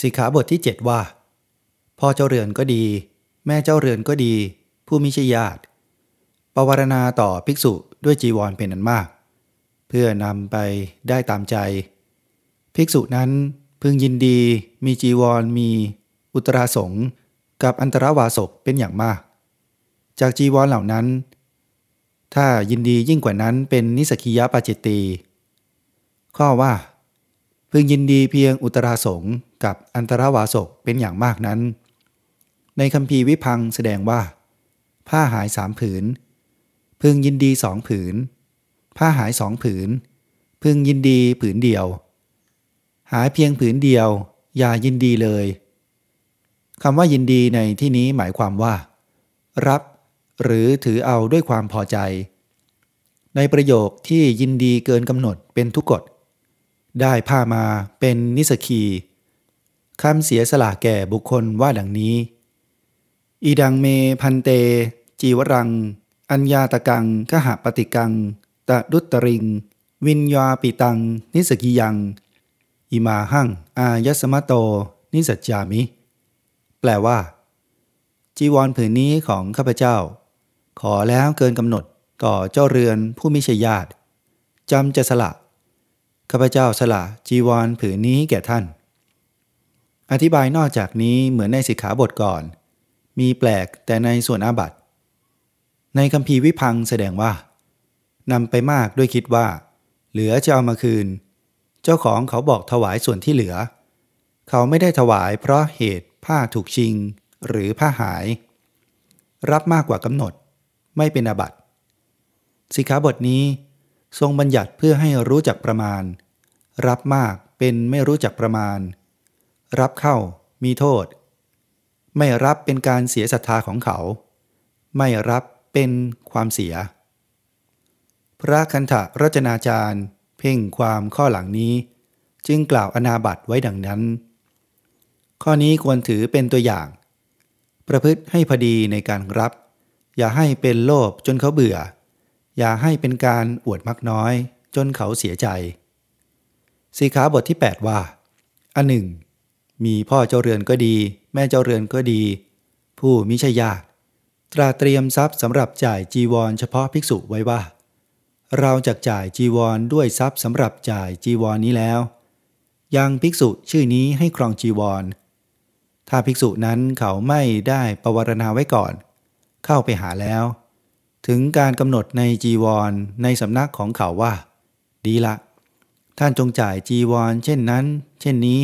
สิกขาบทที่ 7 ว่า พ่อเจ้าเรือนก็ดี แม่เจ้าเรือนก็ดี ผู้มิใช่ญาติปวารณาต่อภิกษุด้วยจีวรเป็นอันมาก เพื่อนำไปได้ตามใจ ภิกษุนั้นพึงยินดีมีจีวรมีอุตราสงกับอันตรวาสกเป็นอย่างมาก จากจีวรเหล่านั้น ถ้ายินดียิ่งกว่านั้นเป็นนิสกิยาปาจิตตีข้อว่า พึงยินดีเพียงอุตราสงกับอันตรวาสกเป็นอย่างมากนั้น ในคำพีวิพังแสดงว่า ผ้าหายสามผืน พึงยินดีสองผืน ผ้าหายสองผืน พึงยินดีผืนเดียว หายเพียงผืนเดียว อย่ายินดีเลยคำว่ายินดีในที่นี้หมายความว่า รับหรือถือเอาด้วยความพอใจ ในประโยคที่ยินดีเกินกำหนดเป็นทุกกฎ ได้ผ้ามาเป็นนิสกีคำเสียสละแก่บุคคลว่าดังนี้ อีดังเมพันเต จีวรัง อัญญาตกังขหปฏิกัง ตะดุตตริง วิญญาปิตัง นิสกิยัง อิมาหัง อายสมะโต นิสัจจามิ แปลว่า จีวรผืนนี้ของข้าพเจ้า ขอแล้วเกินกำหนดต่อเจ้าเรือนผู้มิใช่ญาติจำจะสละ ข้าพเจ้าสละจีวรผืนนี้แก่ท่าน อธิบายนอกจากนี้เหมือนในสิกขาบทก่อน มีแปลกแต่ในส่วนอาบัตในคำพีวิพังแสดงว่านำไปมากด้วยคิดว่า เหลือจะเอามาคืน เจ้าของเขาบอกถวายส่วนที่เหลือ เขาไม่ได้ถวายเพราะเหตุผ้าถูกชิง หรือผ้าหาย รับมากกว่ากำหนด ไม่เป็นอาบัตสิกขาบทนี้ ทรงบัญญัติเพื่อให้รู้จักประมาณ รับมากเป็นไม่รู้จักประมาณ รับเข้ามีโทษ ไม่รับเป็นการเสียศรัทธาของเขา ไม่รับเป็นความเสีย พระคันธรจนาจารย์ เพ่งความข้อหลังนี้ จึงกล่าวอนาบัตไว้ดังนั้น ข้อนี้ควรถือเป็นตัวอย่าง ประพฤติให้พอดีในการรับ อย่าให้เป็นโลภจนเขาเบื่อ อย่าให้เป็นการอวดมักน้อย จนเขาเสียใจ สีขาบทที่ 8 ว่า อันหนึ่ง มีพ่อเจ้าเรือนก็ดี แม่เจ้าเรือนก็ดี ผู้มิใช่ญาติตราเตรียมทรัพย์สำหรับจ่ายจีวรเฉพาะภิกษุไว้ว่า เราจะจ่ายจีวรด้วยทรัพย์สำหรับจ่ายจีวรนี้แล้ว ยังภิกษุชื่อนี้ให้ครองจีวร ถ้าภิกษุนั้นเขาไม่ได้ปวารณาไว้ก่อน เข้าไปหาแล้ว ถึงการกำหนดในจีวรในสำนักของเขาว่า ดีละ ท่านจงจ่ายจีวร เช่นนั้น เช่นนี้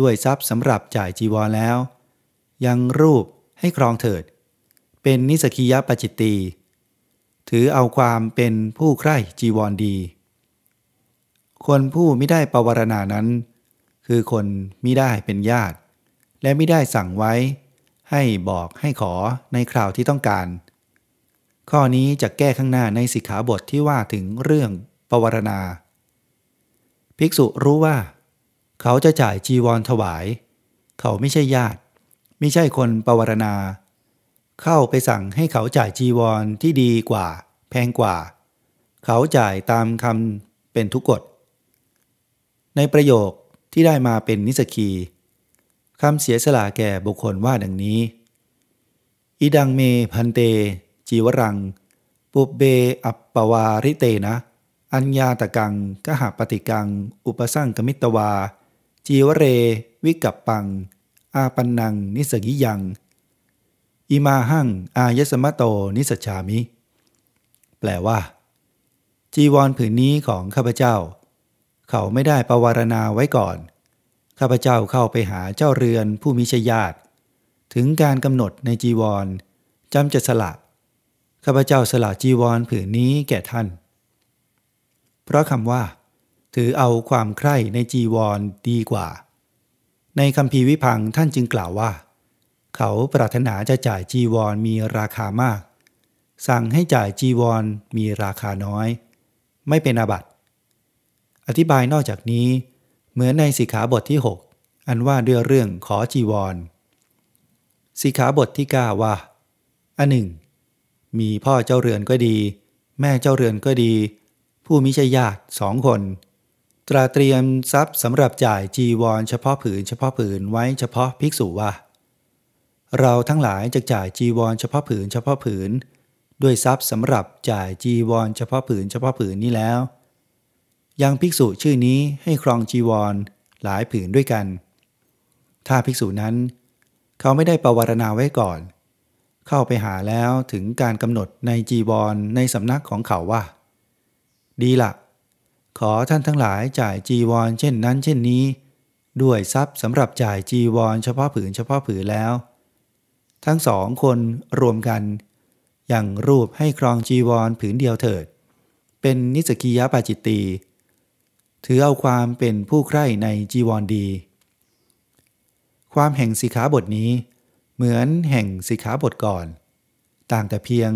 ด้วยทรัพย์สำหรับจ่ายจีวรแล้ว ยังรูปให้ครองเถิด เป็นนิสกิยปจิตตีถือเอาความเป็นผู้ใคร่จีวรดี คนผู้ไม่ได้ปวารณานั้น คือคนไม่ได้เป็นญาติ และไม่ได้สั่งไว้ ให้บอกให้ขอในคราวที่ต้องการ ข้อนี้จะแก้ข้างหน้าในสิกขาบทที่ว่าถึงเรื่องปวารณา ภิกษุรู้ว่า เขาจะจ่ายจีวรถวาย เขาไม่ใช่ญาติ ไม่ใช่คนปวารณา เข้าไปสั่งให้เขาจ่ายจีวรที่ดีกว่า แพงกว่า เขาจ่ายตามคำเป็นทุกกฎ ในประโยคที่ได้มาเป็นนิสกีคำเสียสละแก่บุคคลว่าดังนี้ อิดังเมพันเต จีวรัง ปุบเบอัปปวาริเตนะ อัญญาตกังกหปฏิกัง อุปสรังกมิตวา จีวเร วิกับปัง อาปันนัง นิสกิยัง อิมาหัง อายสมะโต นิสชามิ แปลว่า จีวรผืนนี้ของข้าพเจ้า เขาไม่ได้ประวารณาไว้ก่อน ข้าพเจ้าเข้าไปหาเจ้าเรือนผู้มิชญาติถึงการกำหนดในจีวรจำจะสละ ข้าพเจ้าสละจีวรผืนนี้แก่ท่าน เพราะคำว่า ถือเอาความใคร่ในจีวรดีกว่า ในคำพีวิพังท่านจึงกล่าวว่า เขาปรารถนาจะจ่ายจีวรมีราคามาก สั่งให้จ่ายจีวรมีราคาน้อย ไม่เป็นอาบัติ อธิบายนอกจากนี้ เหมือนในสิกขาบทที่ 6 อันว่าด้วยเรื่องขอจีวรสิกขาบทที่ 9 ว่า อันหนึ่ง มีพ่อเจ้าเรือนก็ดี แม่เจ้าเรือนก็ดี ผู้มิใช่ญาติสองคน ตราเตรียมทรัพย์สำหรับจ่ายจีวรเฉพาะผืนเฉพาะผืนไว้เฉพาะภิกษุว่า เราทั้งหลายจะจ่ายจีวรเฉพาะผืนเฉพาะผืน ด้วยทรัพย์สำหรับจ่ายจีวรเฉพาะผืนเฉพาะผืนนี้แล้ว ยังภิกษุชื่อนี้ให้ครองจีวรหลายผืนด้วยกัน ถ้าภิกษุนั้น เขาไม่ได้ประวารณาไว้ก่อน เข้าไปหาแล้วถึงการกำหนดในจีวรในสำนักของเขาว่า ดีละขอท่านทั้งหลายจ่ายจีวรเช่นนั้น เช่นนี้ ด้วยทรัพย์สำหรับจ่ายจีวรเฉพาะผืนเฉพาะผืนแล้ว ทั้งสองคนรวมกัน อย่างรูปให้ครองจีวรผืนเดียวเถิด เป็นนิสกิยาปาจิตตีถือเอาความเป็นผู้ใคร่ในจีวรดี ความแห่งสิขาบทนี้ เหมือนแห่งสิขาบทก่อน ต่างแต่เพียง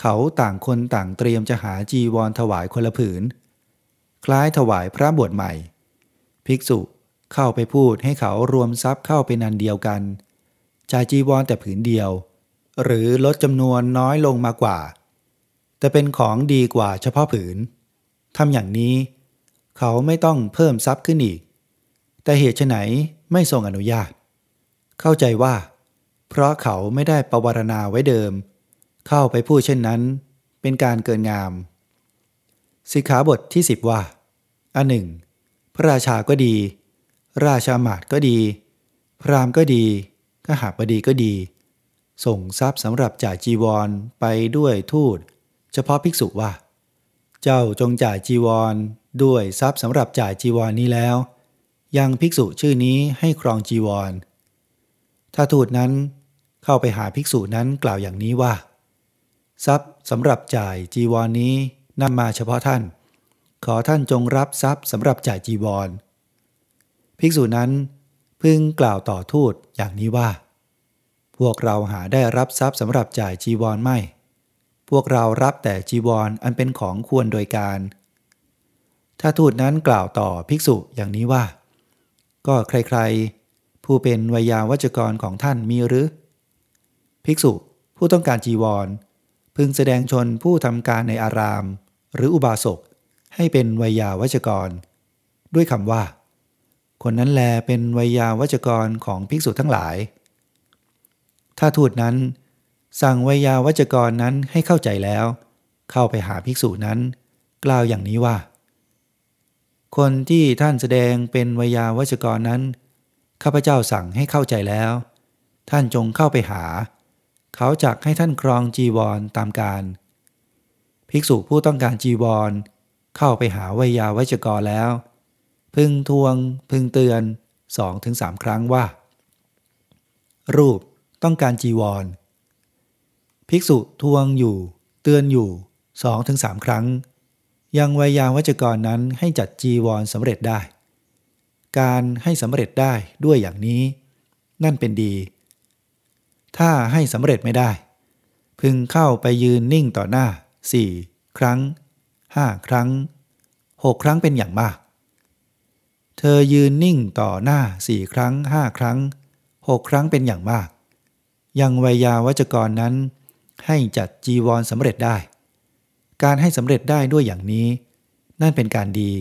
เขาต่างคนต่างเตรียมจะหาจีวรถวายคนละผืน คล้ายถวายพระบวชใหม่ ภิกษุเข้าไปพูดให้เขารวมทรัพย์เข้าเป็นอันเดียวกันจ่ายจีวรแต่ผืนเดียว หรือลดจำนวนน้อยลงมากว่า แต่เป็นของดีกว่าเฉพาะผืนทำอย่างนี้ เขาไม่ต้องเพิ่มทรัพย์ขึ้นอีก แต่เหตุไฉนไม่ทรงอนุญาต เข้าใจว่า เพราะเขาไม่ได้ประวารณาไว้เดิม เข้าไปพูดเช่นนั้น เป็นการเกินงาม สิกขาบทที่สิบว่า อันหนึ่ง พระราชาก็ดี ราชามาดก็ดี พรามก็ดีก็หาบดีก็ดี ส่งทรัพย์สำหรับจ่ายจีวรไปด้วยทูตเฉพาะภิกษุว่า เจ้าจงจ่ายจีวรด้วยทรัพย์สำหรับจ่ายจีวรนี้แล้ว ยังภิกษุชื่อนี้ให้ครองจีวร ถ้าทูตนั้นเข้าไปหาภิกษุนั้นกล่าวอย่างนี้ว่า ทรัพย์สำหรับจ่ายจีวรนนี้นำมาเฉพาะท่าน ขอท่านจงรับทรัพย์สำหรับจ่ายจีวร ภิกษุนั้นพึงกล่าวต่อทูตอย่างนี้ว่า พวกเราหาได้รับทรัพย์สำหรับจ่ายจีวรไม่ พวกเรารับแต่จีวรออันเป็นของควรโดยการ ถ้าทูตนั้นกล่าวต่อภิกษุอย่างนี้ว่า ก็ใครๆ ผู้เป็นวยาวัจกรของท่านมีหรือ ภิกษุผู้ต้องการจีวร พึงแสดงชนผู้ทำการในอาราม หรืออุบาสกให้เป็นวยาวัจกร ด้วยคำว่า คนนั้นแลเป็นวยาวัจกรของภิกษุทั้งหลาย ถ้าทูตนั้น สั่งวยาวัจกรนั้นให้เข้าใจแล้ว เข้าไปหาภิกษุนั้น กล่าวอย่างนี้ว่า คนที่ท่านแสดงเป็นวยาวัจกรนั้น ข้าพเจ้าสั่งให้เข้าใจแล้ว ท่านจงเข้าไปหา เขาจักให้ท่านครองจีวรตามการ ภิกษุผู้ต้องการจีวร เข้าไปหาวิยาวัจกรแล้ว พึงทวง พึงเตือนสองถึงสามครั้งว่า รูปต้องการจีวร ภิกษุทวงอยู่ เตือนอยู่สองถึงสามครั้ง ยังวิยาวัจกรนั้นให้จัดจีวรสำเร็จได้ การให้สำเร็จได้ด้วยอย่างนี้ นั่นเป็นดี ถ้าให้สำเร็จไม่ได้ พึงเข้าไปยืนนิ่งต่อหน้าสี่ครั้งห้าครั้งหกครั้งเป็นอย่างมาก เธอยืนนิ่งต่อหน้าสี่ครั้งห้าครั้งหกครั้งเป็นอย่างมาก ยังวิยาวัจกรนั้น ให้จัดจีวรสำเร็จได้ การให้สำเร็จได้ด้วยอย่างนี้ นั่นเป็นการดี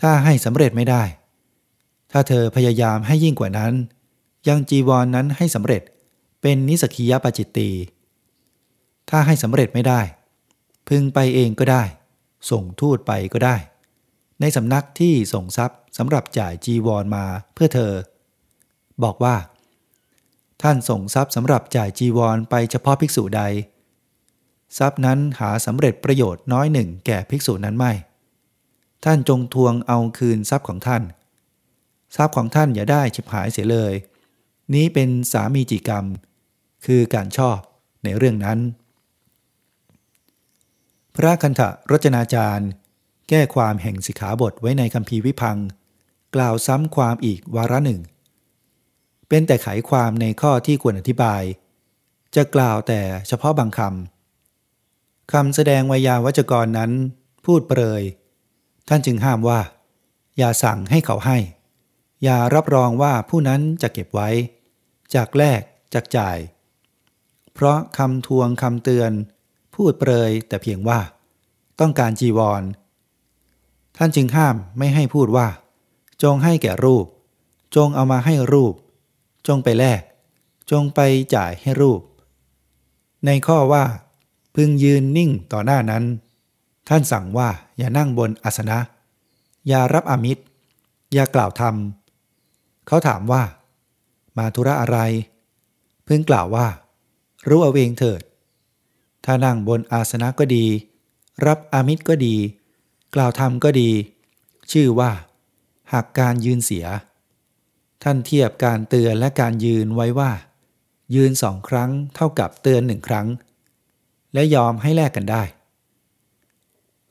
ถ้าให้สำเร็จไม่ได้ ถ้าเธอพยายามให้ยิ่งกว่านั้น ยังจีวรนนั้นให้สำเร็จเป็นนิสกิยปจิตตีถ้าให้สำเร็จไม่ได้ พึงไปเองก็ได้ ส่งทูตไปก็ได้ ในสำนักที่ส่งทรัพย์สำหรับจ่ายจีวรมาเพื่อเธอ บอกว่า ท่านส่งทรัพย์สำหรับจ่ายจีวรไปเฉพาะภิกษุใด ทรัพย์นั้นหาสำเร็จประโยชน์น้อยหนึ่งแก่ภิกษุนั้นไม่ ท่านจงทวงเอาคืนทรัพย์ของท่าน ทรัพย์ของท่านอย่าได้ฉิบหายเสียเลย นี้เป็นสามีจิกรรม คือการชอบในเรื่องนั้น พระคันธรจนาจารย์ แก้ความแห่งสิขาบทไว้ในคำพีวิพัง กล่าวซ้ำความอีกวาระหนึ่ง เป็นแต่ไขความในข้อที่ควรอธิบาย จะกล่าวแต่เฉพาะบางคำคำแสดงวยาวจกรนั้น พูดเปรย ท่านจึงห้ามว่า อย่าสั่งให้เขาให้ อย่ารับรองว่าผู้นั้นจะเก็บไว้ จากแลกจากจ่าย เพราะคำทวงคำเตือน พูดเปรยแต่เพียงว่า ต้องการจีวร ท่านจึงห้ามไม่ให้พูดว่า จงให้แก่รูป จงเอามาให้รูป จงไปแลก จงไปจ่ายให้รูป ในข้อว่า พึงยืนนิ่งต่อหน้านั้น ท่านสั่งว่าอย่านั่งบนอาสนะ อย่ารับอามิตร อย่ากล่าวธรรม เขาถามว่า มาธุระอะไรพึงกล่าวว่า รู้เอาเองเถิด ถ้านั่งบนอาสนะก็ดี รับอามิตรก็ดี กล่าวธรรมก็ดี ชื่อว่า หากการยืนเสีย ท่านเทียบการเตือนและการยืนไว้ว่า ยืนสองครั้งเท่ากับเตือนหนึ่งครั้ง และยอมให้แลกกันได้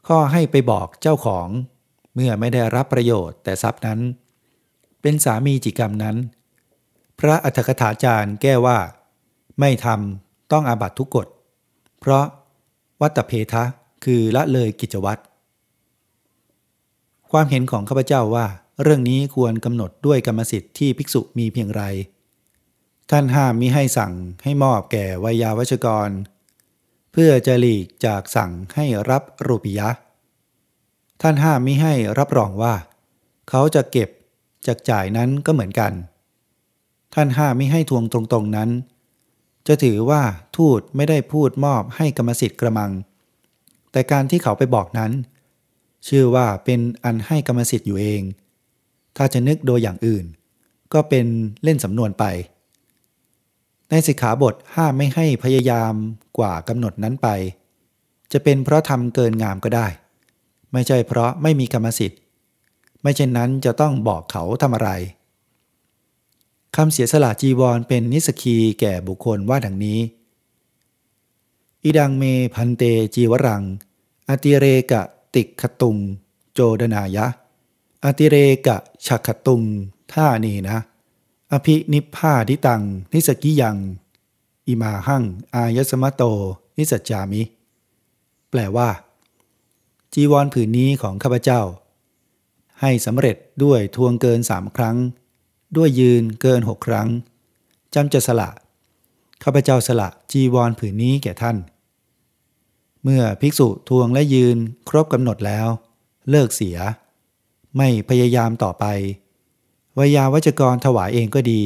ข้อให้ไปบอกเจ้าของ เมื่อไม่ได้รับประโยชน์แต่ทรัพย์นั้น เป็นสามีจิกรรมนั้น พระอัฏฐกถาจารย์แก้ว่า ไม่ทำต้องอาบัตทุกกฎ เพราะวัตเพทะคือละเลยกิจวัตรความเห็นของข้าพเจ้าว่า เรื่องนี้ควรกำหนดด้วยกรรมสิทธิ์ที่ภิกษุมีเพียงไร ท่านห้ามมิให้สั่งให้มอบแก่วิยาวัชกร เพื่อจะหลีกจากสั่งให้รับรูปิยะ ท่านห้ามมิให้รับรองว่า เขาจะเก็บจากจ่ายนั้นก็เหมือนกัน ท่านห้ามมิให้ทวงตรงๆนั้น จะถือว่าทูตไม่ได้พูดมอบให้กรรมสิทธิ์กระมัง แต่การที่เขาไปบอกนั้น ชื่อว่าเป็นอันให้กรรมสิทธิ์อยู่เอง ถ้าจะนึกโดยอย่างอื่น ก็เป็นเล่นสำนวนไป ในสิกขาบทห้ามไม่ให้พยายามกว่ากำหนดนั้นไป จะเป็นเพราะทำเกินงามก็ได้ ไม่ใช่เพราะไม่มีกรรมสิทธิ์ ไม่เช่นนั้นจะต้องบอกเขาทำอะไรคำเสียสละจีวรเป็นนิสกีแก่บุคคลว่าดังนี้ อิดังเมพันเตจีวรัง อติเรกะติกขตุง โจดนายะ อติเรกะฉักขตุง ท่านีนะ อภินิพพาทิตัง นิสกิยัง อิมาหังอายสมะโต นิสัจจามิ แปลว่า จีวรผืนนี้ของข้าพเจ้า ให้สำเร็จด้วยทวงเกินสามครั้ง ด้วยยืนเกินหกครั้งจำจะสละ ข้าพเจ้าสละจีวรผืนนี้แก่ท่าน เมื่อภิกษุทวงและยืนครบกำหนดแล้ว เลิกเสีย ไม่พยายามต่อไป วยาวัจกรถวายเองก็ดี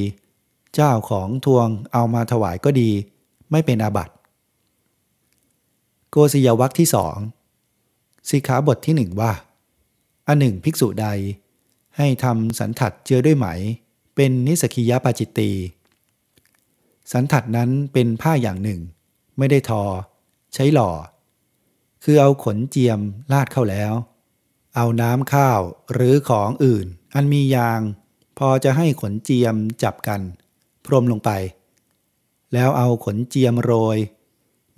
เจ้าของทวงเอามาถวายก็ดี ไม่เป็นอาบัติ โกศยวัคที่สองสิกขาบทที่หนึ่งว่า อันหนึ่งภิกษุใด ให้ทำสันถัดเจือด้วยไหม เป็นนิสกิยปาจิตตี สันถัดนั้นเป็นผ้าอย่างหนึ่ง ไม่ได้ทอ ใช้หล่อ คือเอาขนเจียมลาดเข้าแล้ว เอาน้ำข้าวหรือของอื่น อันมียาง พอจะให้ขนเจียมจับกัน พรมลงไป แล้วเอาขนเจียมโรย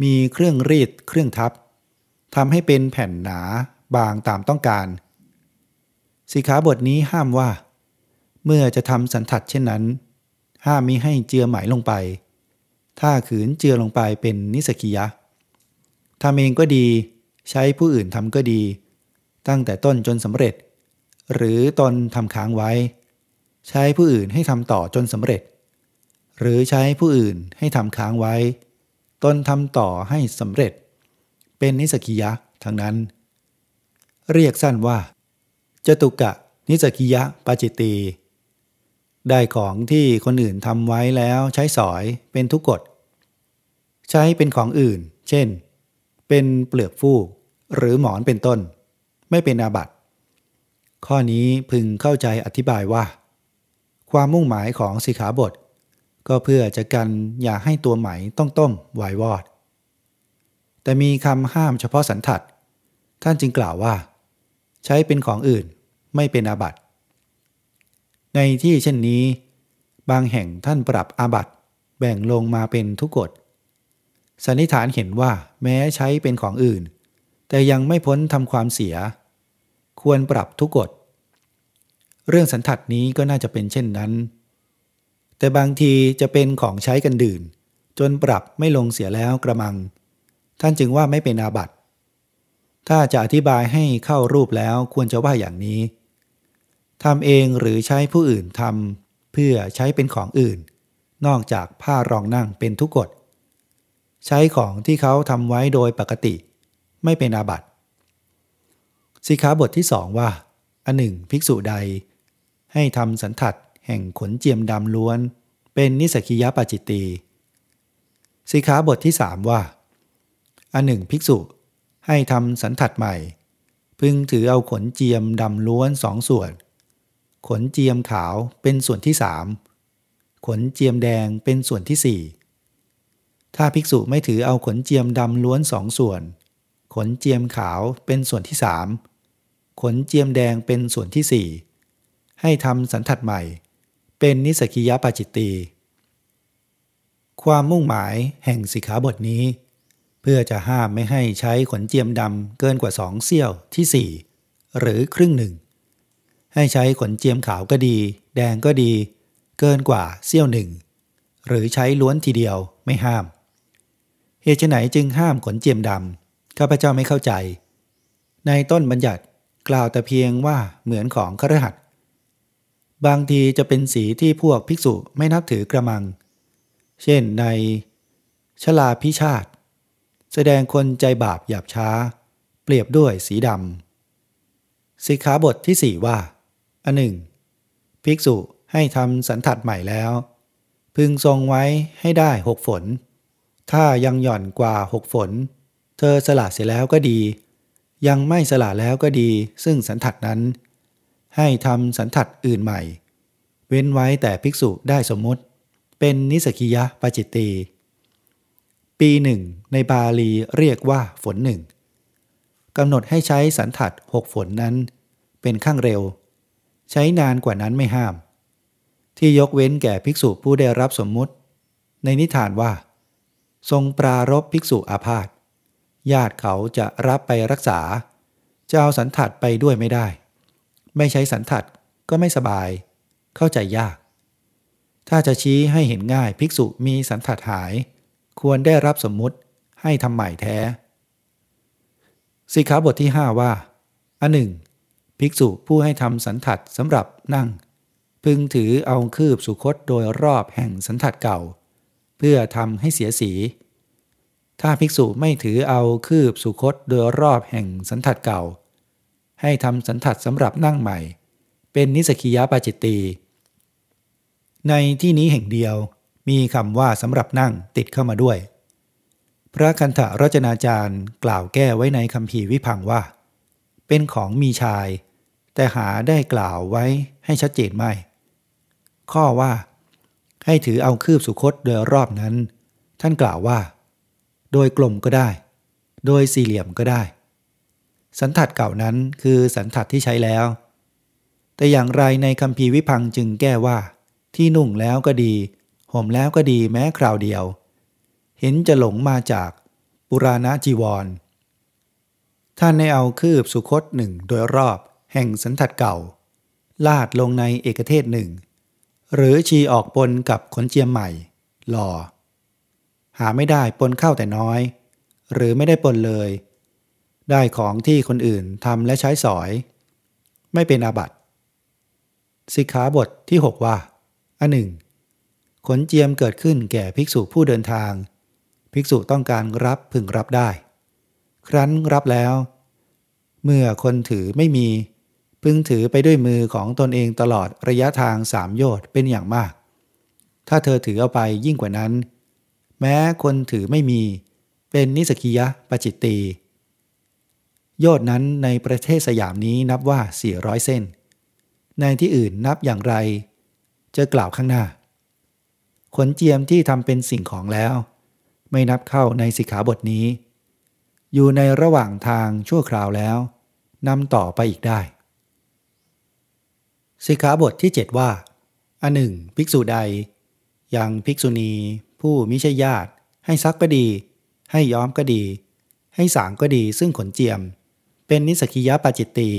มีเครื่องรีดเครื่องทับทำให้เป็นแผ่นหนาบางตามต้องการ สิขาบทนี้ห้ามว่า เมื่อจะทำสันทัดเช่นนั้น ห้ามมิให้เจือไหมลงไป ถ้าขืนเจือลงไปเป็นนิสกิยะทำเองก็ดี ใช้ผู้อื่นทำก็ดี ตั้งแต่ต้นจนสำเร็จ หรือตนทำค้างไว้ ใช้ผู้อื่นให้ทำต่อจนสำเร็จ หรือใช้ผู้อื่นให้ทำค้างไว้ ตนทำต่อให้สำเร็จ เป็นนิสกิยะทั้งนั้น เรียกสั้นว่าจตุกะนิสกิยะปาจิตีได้ของที่คนอื่นทำไว้แล้วใช้สอยเป็นทุกกฎ ใช้เป็นของอื่น เช่น เป็นเปลือกฟูก หรือหมอนเป็นต้น ไม่เป็นอาบัติ ข้อนี้พึงเข้าใจอธิบายว่า ความมุ่งหมายของสิขาบท ก็เพื่อจะกันอย่าให้ตัวไหมต้องต้มวายวอด แต่มีคำห้ามเฉพาะสันทัด ท่านจึงกล่าวว่า ใช้เป็นของอื่นไม่เป็นอาบัติ ในที่เช่นนี้ บางแห่งท่านปรับอาบัตแบ่งลงมาเป็นทุกกฎสันนิษฐานเห็นว่าแม้ใช้เป็นของอื่น แต่ยังไม่พ้นทำความเสีย ควรปรับทุกกฎ เรื่องสันทัดนี้ก็น่าจะเป็นเช่นนั้น แต่บางทีจะเป็นของใช้กันดื่น จนปรับไม่ลงเสียแล้วกระมัง ท่านจึงว่าไม่เป็นอาบัตถ้าจะอธิบายให้เข้ารูปแล้วควรจะว่าอย่างนี้ทำเองหรือใช้ผู้อื่นทำเพื่อใช้เป็นของอื่น นอกจากผ้ารองนั่งเป็นทุกกฎ ใช้ของที่เขาทำไว้โดยปกติ ไม่เป็นอาบัติสิกขาบทที่สองว่า อันหนึ่ง ภิกษุใด ให้ทำสันทัดแห่งขนเจียมดำล้วน เป็นนิสกิยปาจิตตีสิกขาบทที่สามว่า อันหนึ่งภิกษุให้ทำสันทัดใหม่ พึงถือเอาขนเจียมดำล้วนสองส่วน ขนเจียมขาวเป็นส่วนที่สามขนเจียมแดงเป็นส่วนที่สี่ถ้าภิกษุไม่ถือเอาขนเจียมดำล้วนสองส่วน ขนเจียมขาวเป็นส่วนที่สามขนเจียมแดงเป็นส่วนที่สี่ ให้ทำสันทัดใหม่ เป็นนิสกิยปาจิตตี ความมุ่งหมายแห่งสิกขาบทนี้ เพื่อจะห้ามไม่ให้ใช้ขนเจียมดำเกินกว่าสองเสี้ยวที่สี่หรือครึ่งหนึ่ง ให้ใช้ขนเจียมขาวก็ดี แดงก็ดี เกินกว่าเสี้ยวหนึ่ง หรือใช้ล้วนทีเดียวไม่ห้าม เหตุไหนจึงห้ามขนเจียมดำข้าพเจ้าไม่เข้าใจ ในต้นบัญญัติกล่าวแต่เพียงว่าเหมือนของครหัส บางทีจะเป็นสีที่พวกภิกษุไม่นับถือกระมัง เช่นในชลาพิชาติแสดงคนใจบาปหยาบช้า เปรียบด้วยสีดำสิกขาบทที่สี่ว่า อันหนึ่ง ภิกษุให้ทำสันทัดใหม่แล้ว พึงทรงไว้ให้ได้หกฝน ถ้ายังหย่อนกว่าหกฝน เธอสละเสียแล้วก็ดี ยังไม่สละแล้วก็ดี ซึ่งสันทัดนั้น ให้ทำสันทัดอื่นใหม่ เว้นไว้แต่ภิกษุได้สมมติ เป็นนิสกิยะปจิตตีปีหนึ่งในบาลีเรียกว่าฝนหนึ่งกำหนดให้ใช้สันทัดหกฝนนั้น เป็นข้างเร็ว ใช้นานกว่านั้นไม่ห้าม ที่ยกเว้นแก่ภิกษุผู้ได้รับสมมุติ ในนิทานว่า ทรงปรารบภิกษุอาพาธญาติเขาจะรับไปรักษาจะเอาสันทัดไปด้วยไม่ได้ ไม่ใช้สันทัดก็ไม่สบาย เข้าใจยาก ถ้าจะชี้ให้เห็นง่ายภิกษุมีสันทัดหาย ควรได้รับสมมุติให้ทำใหม่แท้สิกขาบทที่ 5 ว่า อันหนึ่ง ภิกษุผู้ให้ทำสันทัดสำหรับนั่ง พึงถือเอาคืบสุคตโดยรอบแห่งสันทัดเก่า เพื่อทำให้เสียสี ถ้าภิกษุไม่ถือเอาคืบสุคตโดยรอบแห่งสันทัดเก่า ให้ทำสันทัดสำหรับนั่งใหม่ เป็นนิสกิยาปาจิตตีในที่นี้แห่งเดียวมีคำว่าสำหรับนั่งติดเข้ามาด้วย พระคันธรจนาจารย์กล่าวแก้ไว้ในคำพีวิพังว่า เป็นของมีชาย แต่หาได้กล่าวไว้ให้ชัดเจนไม่ ข้อว่า ให้ถือเอาคืบสุคตโดยรอบนั้น ท่านกล่าวว่า โดยกลมก็ได้ โดยสี่เหลี่ยมก็ได้ สันทัดเก่านั้นคือสันทัดที่ใช้แล้ว แต่อย่างไรในคำพีวิพังจึงแก้ว่า ที่นุ่งแล้วก็ดี ห่มแล้วก็ดีแม้คราวเดียว เห็นจะหลงมาจากปุราณจีวร ท่านได้เอาคืบสุคตหนึ่งโดยรอบแห่งสันทัดเก่า ลาดลงในเอกเทศหนึ่ง หรือชีออกปนกับขนเจียมใหม่ หล่อ หาไม่ได้ปนเข้าแต่น้อย หรือไม่ได้ปนเลย ได้ของที่คนอื่นทำและใช้สอย ไม่เป็นอาบัติสิกขาบทที่ 6 ว่า อันหนึ่ง ขนเจียมเกิดขึ้นแก่ภิกษุผู้เดินทาง ภิกษุต้องการรับพึงรับได้ ครั้นรับแล้ว เมื่อคนถือไม่มี พึงถือไปด้วยมือของตนเองตลอดระยะทางสามโยชน์เป็นอย่างมาก ถ้าเธอถือเอาไปยิ่งกว่านั้น แม้คนถือไม่มี เป็นนิสกิยะปจิตตี ยอดนั้นในประเทศสยามนี้นับว่า 400 เส้น ในที่อื่นนับอย่างไร จะกล่าวข้างหน้า ขนเจียมที่ทำเป็นสิ่งของแล้ว ไม่นับเข้าในสิกขาบทนี้ อยู่ในระหว่างทางชั่วคราวแล้วนำต่อไปอีกได้ สิกขาบทที่ 7 ว่า อันหนึ่ง ภิกษุใด ยังภิกษุณี ผู้มิใช่ญาติ ให้ซักก็ดี ให้ย้อมก็ดีให้สางก็ดีซึ่งขนเจียม เป็นนิสกิยะปาจิตตี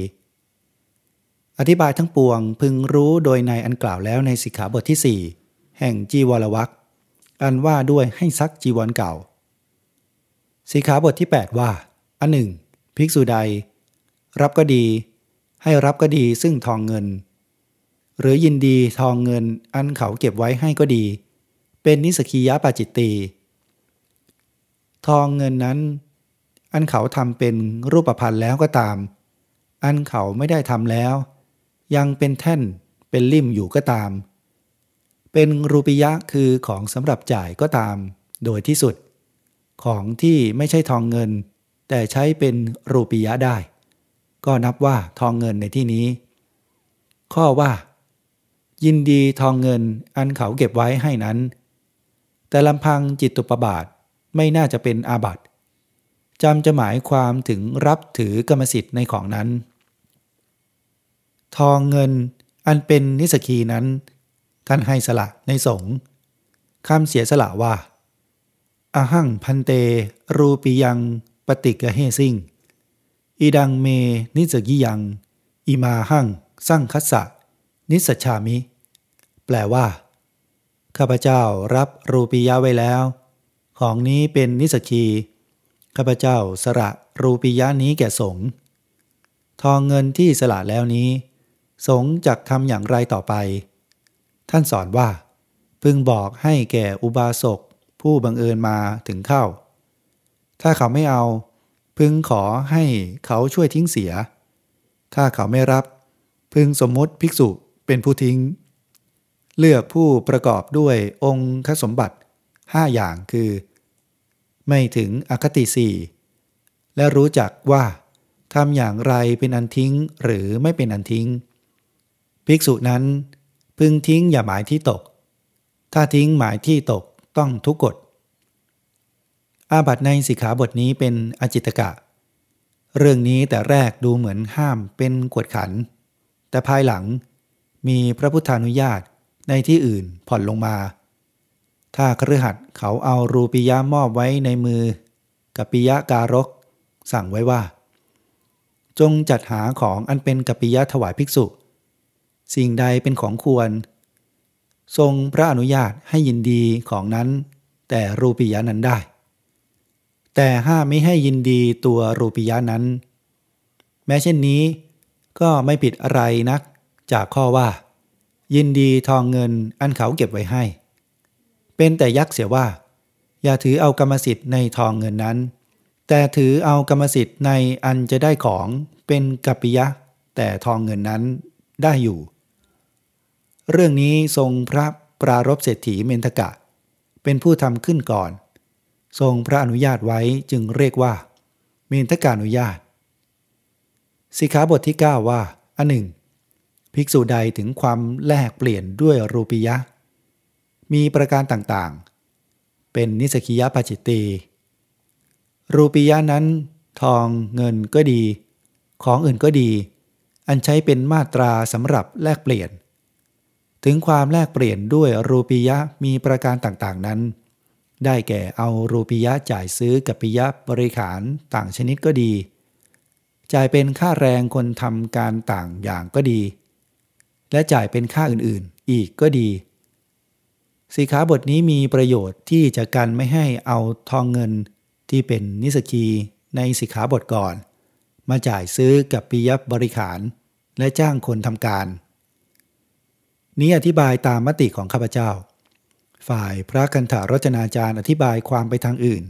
อธิบายทั้งปวงพึงรู้โดยในอันกล่าวแล้วในสิกขาบทที่ 4 แห่งจีวรวักอันว่าด้วยให้ซักจีวรเก่า สิกขาบทที่ 8 ว่า อันหนึ่งภิกษุใด รับก็ดี ให้รับก็ดีซึ่งทองเงิน หรือยินดีทองเงินอันเขาเก็บไว้ให้ก็ดี เป็นนิสกิยะปาจิตตีทองเงินนั้น อันเขาทำเป็นรูปพันธ์แล้วก็ตาม อันเขาไม่ได้ทำแล้ว ยังเป็นแท่นเป็นลิ่มอยู่ก็ตาม เป็นรูปิยะคือของสำหรับจ่ายก็ตาม โดยที่สุด ของที่ไม่ใช่ทองเงิน แต่ใช้เป็นรูปิยะได้ ก็นับว่าทองเงินในที่นี้ ข้อว่า ยินดีทองเงินอันเขาเก็บไว้ให้นั้น แต่ลำพังจิตตุปบาทไม่น่าจะเป็นอาบัติ จำจะหมายความถึงรับถือกรรมสิทธิ์ในของนั้น ทองเงินอันเป็นนิสกีนั้น ท่านให้สละในสงฆ์คำเสียสละว่าอาหังพันเต รูปียังปฏิกะเฮซิงอีดังเม นิสกิยัง อิมาหังสั่งคัสสะ นิสชามิ แปลว่า ข้าพเจ้ารับรูปียะไว้แล้ว ของนี้เป็นนิสกี ข้าพเจ้าสละรูปียะนี้แก่สงฆ์ทองเงินที่สละแล้วนี้ สงฆ์จักทำอย่างไรต่อไป ท่านสอนว่า พึงบอกให้แก่อุบาสกผู้บังเอิญมาถึงเข้า ถ้าเขาไม่เอา พึงขอให้เขาช่วยทิ้งเสีย ถ้าเขาไม่รับ พึงสมมติภิกษุเป็นผู้ทิ้ง เลือกผู้ประกอบด้วยองค์คสมบัติห้าอย่างคือ ไม่ถึงอคติสี่และรู้จักว่าทำอย่างไรเป็นอันทิ้งหรือไม่เป็นอันทิ้ง ภิกษุนั้น พึงทิ้งอย่าหมายที่ตก ถ้าทิ้งหมายที่ตกต้องทุกกฎอาบัตในสิกขาบทนี้เป็นอจิตกะ เรื่องนี้แต่แรกดูเหมือนห้ามเป็นกวดขัน แต่ภายหลังมีพระพุทธานุญาตในที่อื่นผ่อนลงมา ถ้าครือหัดเขาเอารูปิยะมอบไว้ในมือ กับปิยะการก สั่งไว้ว่า จงจัดหาของอันเป็นกัปปิยะถวายภิกษุ สิ่งใดเป็นของควร ทรงพระอนุญาตให้ยินดีของนั้น แต่รูปิยะนั้นได้ แต่ห้ามไม่ให้ยินดีตัวรูปิยะนั้น แม้เช่นนี้ ก็ไม่ผิดอะไรนักจากข้อว่า ยินดีทองเงินอันเขาเก็บไว้ให้ เป็นแต่ยักเสียว่า อย่าถือเอากรรมสิทธิ์ในทองเงินนั้น แต่ถือเอากรรมสิทธิ์ในอันจะได้ของเป็นกัปปิยะ แต่ทองเงินนั้นได้อยู่ เรื่องนี้ทรงพระปรารบเศรษฐีเมนทกะ เป็นผู้ทำขึ้นก่อน ทรงพระอนุญาตไว้จึงเรียกว่า เมนทกานุญาต สิกขาบทที่ 9 ว่า อันหนึ่ง ภิกษุใดถึงความแลกเปลี่ยนด้วยรูปียะ มีประการต่างๆ เป็นนิสกิยะปจิตตีรูปียะนั้น ทองเงินก็ดี ของอื่นก็ดี อันใช้เป็นมาตราสำหรับแลกเปลี่ยน ถึงความแลกเปลี่ยนด้วยรูปียะมีประการต่างๆนั้น ได้แก่เอารูปียะจ่ายซื้อกับปิยะบริขารต่างชนิดก็ดี จ่ายเป็นค่าแรงคนทำการต่างอย่างก็ดี และจ่ายเป็นค่าอื่นๆ อีกก็ดี สีขาบทนี้มีประโยชน์ที่จะกันไม่ให้เอาทองเงินที่เป็นนิสกีในสิขาบทก่อน มาจ่ายซื้อกับปิยบริขาร และจ้างคนทำการ นี้อธิบายตามมติของข้าพเจ้า ฝ่ายพระคันธารจนาจารย์อธิบายความไปทางอื่น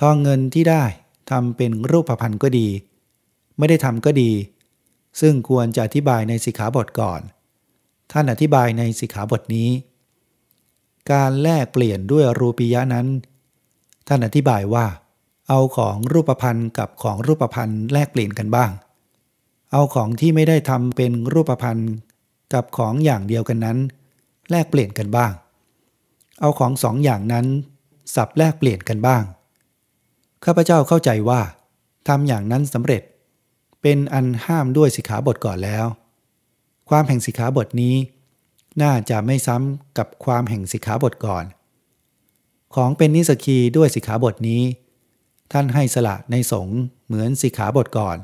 ทองเงินที่ได้ทำเป็นรูปพันธ์ก็ดี ไม่ได้ทำก็ดี ซึ่งควรจะอธิบายในสิกขาบทก่อน ท่านอธิบายในสิกขาบทนี้ การแลกเปลี่ยนด้วยรูปียะนั้น ท่านอธิบายว่า เอาของรูปพันธ์กับของรูปพันธ์แลกเปลี่ยนกันบ้าง เอาของที่ไม่ได้ทำเป็นรูปพันธ์กับของอย่างเดียวกันนั้น แลกเปลี่ยนกันบ้าง เอาของสองอย่างนั้น สับแลกเปลี่ยนกันบ้าง ข้าพเจ้าเข้าใจว่าทำอย่างนั้นสำเร็จ เป็นอันห้ามด้วยสิกขาบทก่อนแล้ว ความแห่งสิกขาบทนี้ น่าจะไม่ซ้ำกับความแห่งสิกขาบทก่อน ของเป็นนิสกีด้วยสิกขาบทนี้ ท่านให้สละในสงเหมือนสิกขาบทก่อน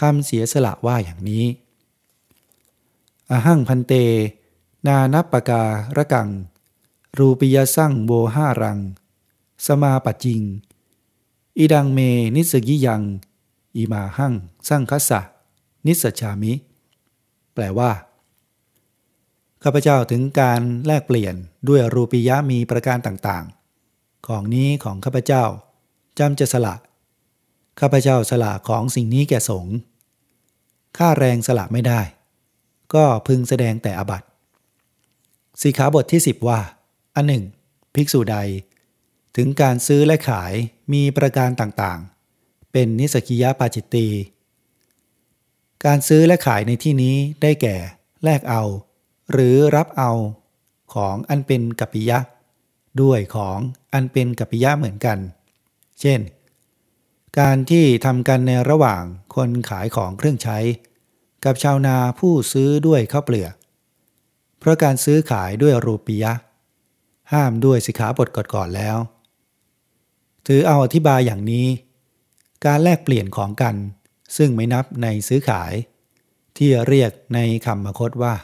คำเสียสละว่าอย่างนี้ อหังพันเต นานับปการะกัง รูปิยสั่งโบห้ารัง สมาปัจจิง อิดังเมนิสกิยังอิมาหังสั่งคัสสะนิสชามิ แปลว่า ข้าพเจ้าถึงการแลกเปลี่ยนด้วยรูปียะมีประการต่างๆ ของนี้ของข้าพเจ้าจำจะสละ ข้าพเจ้าสละของสิ่งนี้แก่สงฆ์ค่าแรงสละไม่ได้ ก็พึงแสดงแต่อบัตสีขาบทที่ 10 ว่า อันหนึ่ง ภิกษุใด ถึงการซื้อและขายมีประการต่างๆ เป็นนิสกิยาปาจิตตี การซื้อและขายในที่นี้ได้แก่ แลกเอา หรือรับเอาของอันเป็นกัปปิยะ ด้วยของอันเป็นกัปปิยะเหมือนกัน เช่น การที่ทำกันในระหว่างคนขายของเครื่องใช้ กับชาวนาผู้ซื้อด้วยข้าวเปลือก เพราะการซื้อขายด้วยรูปียะ ห้ามด้วยสิขาบทก่อนๆแล้ว ถือเอาอธิบายอย่างนี้ การแลกเปลี่ยนของกันซึ่งไม่นับในซื้อขาย ที่เรียกในคำมคตว่า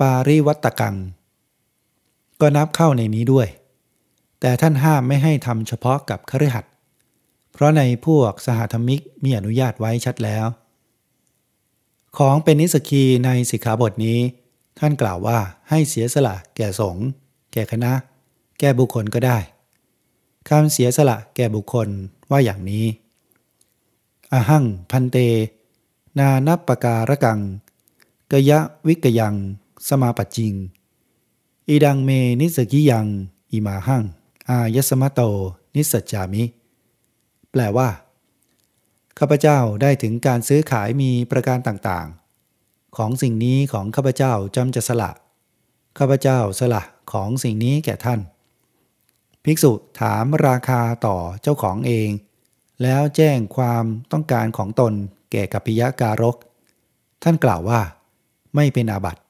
ปาริวัตกัง ก็นับเข้าในนี้ด้วย แต่ท่านห้ามไม่ให้ทำเฉพาะกับคฤหัสถ์เพราะในพวกสหธรรมิกมีอนุญาตไว้ชัดแล้ว ของเป็นนิสกีในสิกขาบทนี้ ท่านกล่าวว่าให้เสียสละแก่สงฆ์แก่คณะ แก่บุคคลก็ได้คำเสียสละแก่บุคคลว่าอย่างนี้อหังพันเต นานับปการกัง กยะวิกยัง สมาปัจจิงอีดังเมนิสกิยัง อิมาหัง อายสมะโต นิสจามิ แปลว่า ข้าพเจ้าได้ถึงการซื้อขายมีประการต่างๆ ของสิ่งนี้ของข้าพเจ้าจำจะสละ ข้าพเจ้าสละของสิ่งนี้แก่ท่าน ภิกษุถามราคาต่อเจ้าของเอง แล้วแจ้งความต้องการของตนแก่กัปปิยะการก ท่านกล่าวว่า ไม่เป็นอาบัติ